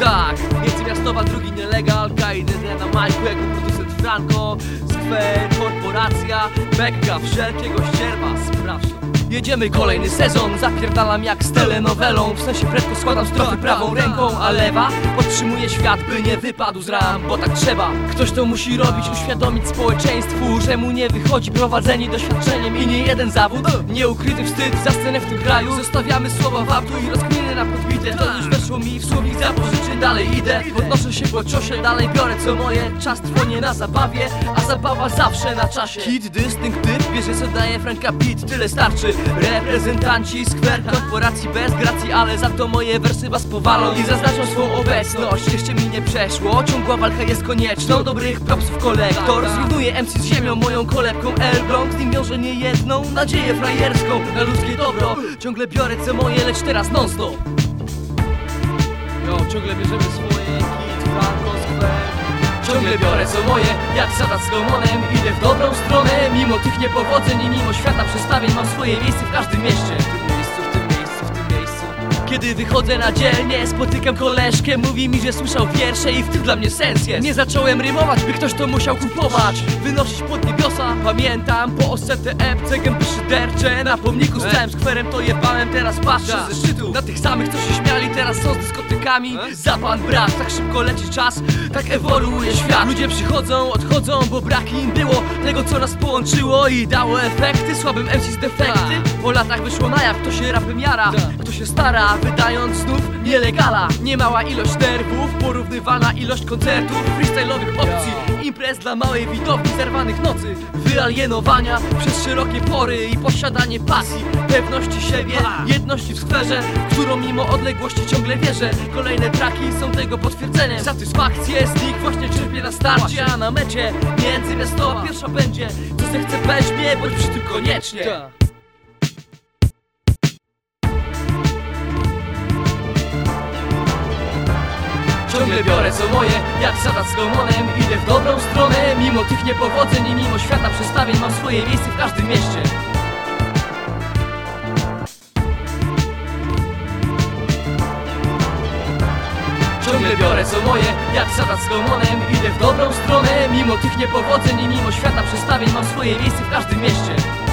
Tak, międzymiastowa, drugi nielegalka Idę na majku jako producent Franco Skwer, korporacja, Bekka, wszelkiego ścierwa Sprawdź to. Jedziemy kolejny sezon, zapierdalam jak z telenowelą W sensie prędko składam strofy prawą ręką A lewa podtrzymuje świat, by nie wypadł z ram Bo tak trzeba, ktoś to musi robić Uświadomić społeczeństwu, że mu nie wychodzi Prowadzeni doświadczeniem i nie jeden zawód. Nieukryty wstyd za scenę w tym kraju. Zostawiamy słowa w autu i rozkminy na podbite To już weszło mi w zapożyczy, dalej idę. Podnoszę się po ciosie, dalej biorę co moje. Czas trwonie na zabawie, a zabawa zawsze na czasie. Hit, dystynktyw, bierze co daje Franka Pitt, tyle starczy. Reprezentanci skwer korporacji bez gracji Ale za to moje wersy was powalą i zaznaczą swą obecność. Jeszcze mi nie przeszło, ciągła walka jest konieczną Dobrych propsów kolektor, zrównuję MC z ziemią Moją kolebką L-Bronx, z nim wiąże nie jedną Nadzieję frajerską na ludzkie dobro. Ciągle biorę co moje, lecz teraz non stop Jo, ciągle bierzemy swoje Kit, Skwer Ciągle biorę co moje, jak sadat z gomonem Idę w dobrą stronę, mimo tych niepowodzeń I mimo świata przestawień. Mam swoje miejsce w każdym mieście. W tym miejscu, w tym miejscu, w tym miejscu. Kiedy wychodzę na dzielnie, spotykam koleżkę. Mówi mi, że słyszał wiersze i w tym dla mnie sens jest. Nie zacząłem rymować, by ktoś to musiał kupować. Wynosić pod niebiosa Pamiętam po osetę epce gęby szydercze. Na pomniku z całym skwerem to jebałem Teraz patrzę. Ze szczytu. Na tych samych, co się śmiali, teraz są dyskotykami Za pan brak, tak szybko leci czas Tak ewoluuje świat. Ludzie przychodzą, odchodzą, bo brak im było Tego, co nas połączyło i dało efekty. Słabym MC z defekty Po latach wyszło na jaw, kto się rapem jara Kto się stara, wydając znów nielegala. Niemała ilość nerwów, porównywana ilość koncertów Freestyle'owych opcji, imprez dla małej widowni Zerwanych nocy, wyalienowania Przez szerokie pory i posiadanie pasji Pewności siebie, jedności w skwerze Którą mimo odległości ciągle wierzę. Kolejne traki są tego potwierdzeniem. Satysfakcję z nich właśnie czerpię na starcie A na mecie międzymiastowa pierwsza będzie. Co zechce weźmie, bądź przy tym koniecznie Ciągle biorę co moje, jak sadat z gomonem. Idę w dobrą stronę, mimo tych niepowodzeń I mimo świata przestawień mam swoje miejsce w każdym mieście. Ciągle biorę co moje, jak sadat z gomonem. Idę w dobrą stronę, mimo tych niepowodzeń I mimo świata przestawień mam swoje miejsce w każdym mieście